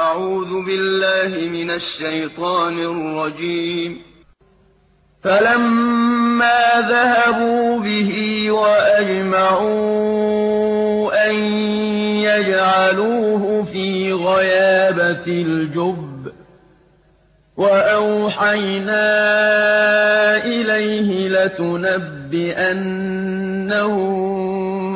أعوذ بالله من الشيطان الرجيم. فلما ذهبوا به وأجمعوا أن يجعلوه في غيابة الجب وأوحينا إليه لتنبئنهم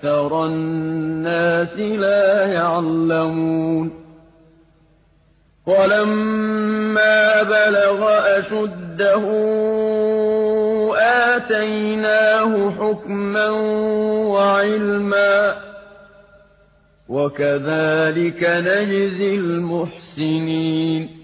أَكْثَرَ النَّاسِ لَا يَعْلَمُونَ وَلَمَّا بَلَغَ أَشُدَّهُ آتَيْنَاهُ حُكْمًا وَعِلْمًا ۚ وَكَذَٰلِكَ نَجْزِي الْمُحْسِنِينَ